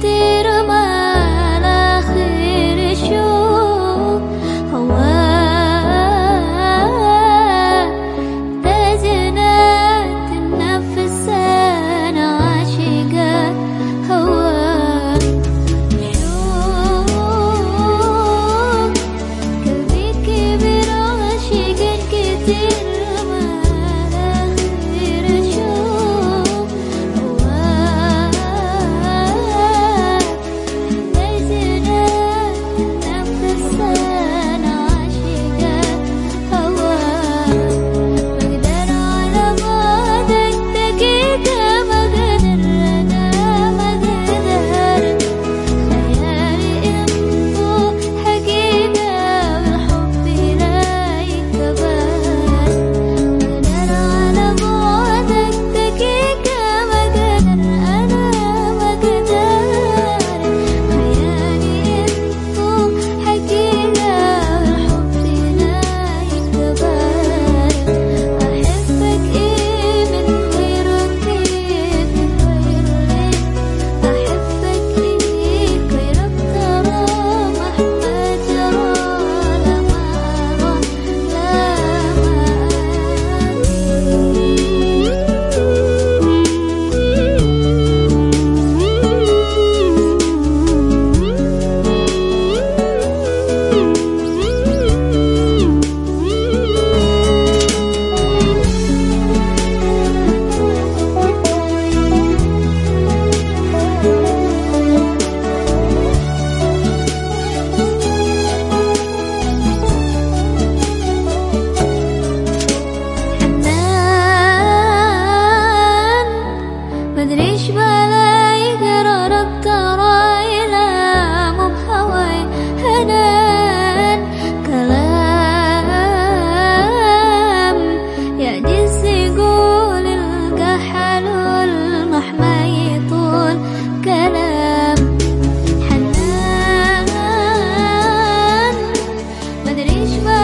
ti. مدريش بلاي قرارك ترى إلى مو بهواي هنان. كلام يعجز يقول القى حلول مهما يطول كلام حنان. مدريش بلاي